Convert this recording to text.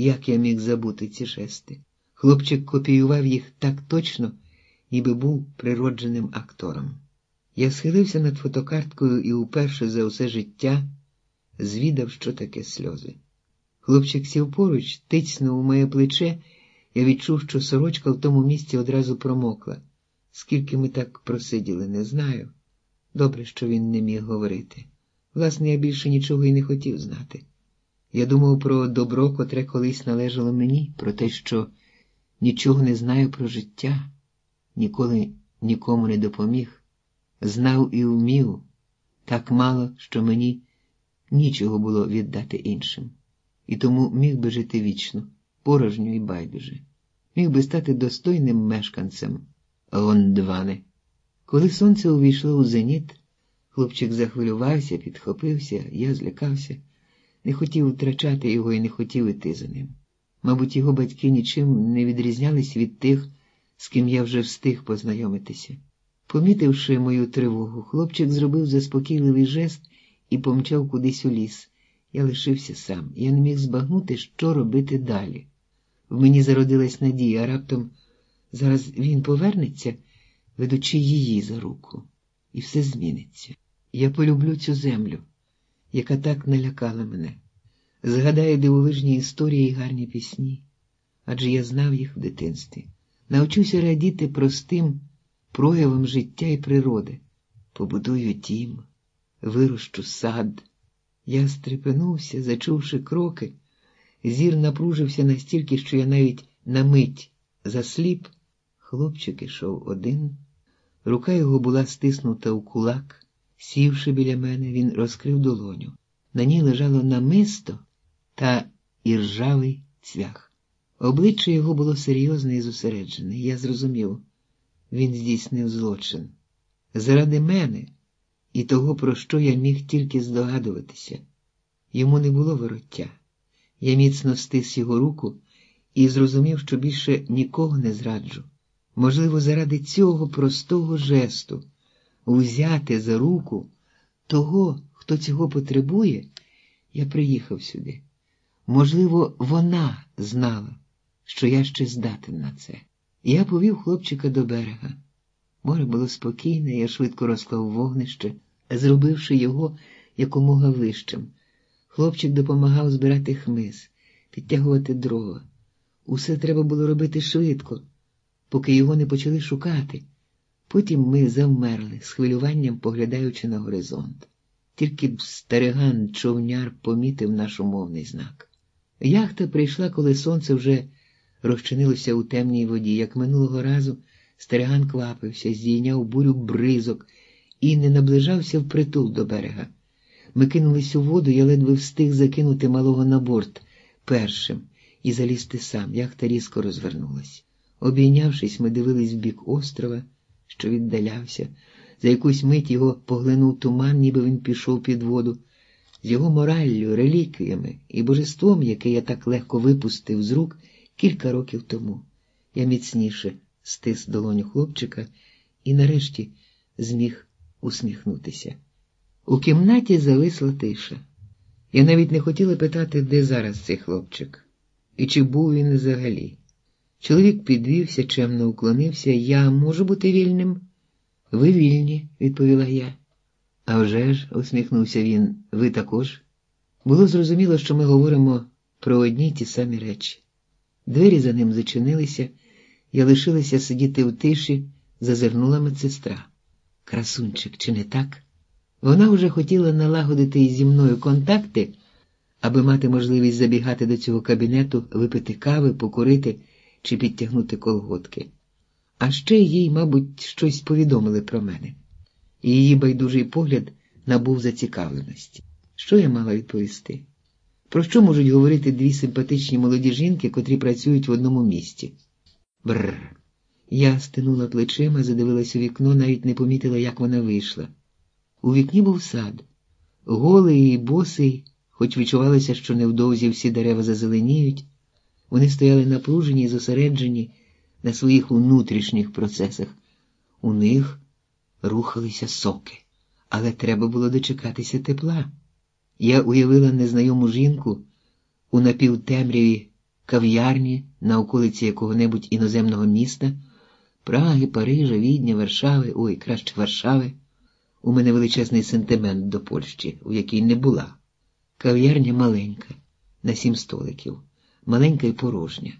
Як я міг забути ці жести? Хлопчик копіював їх так точно, ніби був природженим актором. Я схилився над фотокарткою і уперше за усе життя звідав, що таке сльози. Хлопчик сів поруч, тицьнув у моє плече, я відчув, що сорочка в тому місці одразу промокла. Скільки ми так просиділи, не знаю. Добре, що він не міг говорити. Власне, я більше нічого і не хотів знати. Я думав про добро, котре колись належало мені, про те, що нічого не знаю про життя, ніколи нікому не допоміг, знав і вмів так мало, що мені нічого було віддати іншим, і тому міг би жити вічно, порожньо і байдуже, міг би стати достойним мешканцем Гондвани. Коли сонце увійшло у зеніт, хлопчик захвилювався, підхопився, я злякався, не хотів втрачати його і не хотів іти за ним. Мабуть, його батьки нічим не відрізнялись від тих, з ким я вже встиг познайомитися. Помітивши мою тривогу, хлопчик зробив заспокійливий жест і помчав кудись у ліс. Я лишився сам, я не міг збагнути, що робити далі. В мені зародилась надія, а раптом зараз він повернеться, ведучи її за руку, і все зміниться. Я полюблю цю землю, яка так налякала мене. Згадаю дивовижні історії і гарні пісні, адже я знав їх в дитинстві. Навчуся радіти простим проявам життя і природи. Побудую дім, вирощу сад. Я стрепенувся, зачувши кроки, зір напружився настільки, що я навіть на мить засліп. Хлопчик ішов один, рука його була стиснута у кулак. Сівши біля мене, він розкрив долоню. На ній лежало намисто та іржавий цвях. Обличчя його було серйозне і зосереджене. Я зрозумів, він здійснив злочин. Заради мене і того, про що я міг тільки здогадуватися. Йому не було вороття. Я міцно стис його руку і зрозумів, що більше нікого не зраджу. Можливо, заради цього простого жесту взяти за руку того, хто цього потребує, я приїхав сюди. Можливо, вона знала, що я ще здатен на це. Я повів хлопчика до берега. Море було спокійне, я швидко розклав вогнище, зробивши його якомога вищим. Хлопчик допомагав збирати хмиз, підтягувати дрова. Усе треба було робити швидко, поки його не почали шукати. Потім ми завмерли, з хвилюванням поглядаючи на горизонт. Тільки б стариган човняр помітив наш умовний знак. Яхта прийшла, коли сонце вже розчинилося у темній воді, як минулого разу стариган квапився, здійняв бурю бризок і не наближався впритул до берега. Ми кинулись у воду, я ледве встиг закинути малого на борт першим і залізти сам. Яхта різко розвернулась. Обійнявшись, ми дивились в бік острова, що віддалявся. За якусь мить його поглинув туман, ніби він пішов під воду. З його мораллю, реліквіями і божеством, яке я так легко випустив з рук кілька років тому. Я міцніше стис долоню хлопчика і нарешті зміг усміхнутися. У кімнаті зависла тиша. Я навіть не хотіла питати, де зараз цей хлопчик, і чи був він взагалі. Чоловік підвівся, чемно уклонився. Я можу бути вільним? Ви вільні, відповіла я. «А вже ж», – усміхнувся він, ви також. Було зрозуміло, що ми говоримо про одні й ті самі речі. Двері за ним зачинилися, я лишилася сидіти в тиші, зазирнула медсестра. Красунчик, чи не так? Вона вже хотіла налагодити зі мною контакти, аби мати можливість забігати до цього кабінету, випити кави, покурити чи підтягнути колготки. А ще їй, мабуть, щось повідомили про мене, і її байдужий погляд набув зацікавленості. Що я мала відповісти? Про що можуть говорити дві симпатичні молоді жінки, котрі працюють в одному місті? Бррр. Я стинула плечима, задивилась у вікно, навіть не помітила, як вона вийшла. У вікні був сад, голий і босий, хоч відчувалося, що невдовзі всі дерева зазеленіють, вони стояли напружені і зосереджені на своїх внутрішніх процесах. У них рухалися соки, але треба було дочекатися тепла. Я уявила незнайому жінку у напівтемряві кав'ярні на околиці якого-небудь іноземного міста, Праги, Парижа, Відня, Варшави, ой, краще Варшави. У мене величезний сентимент до Польщі, у якій не була. Кав'ярня маленька, на сім столиків, маленька і порожня.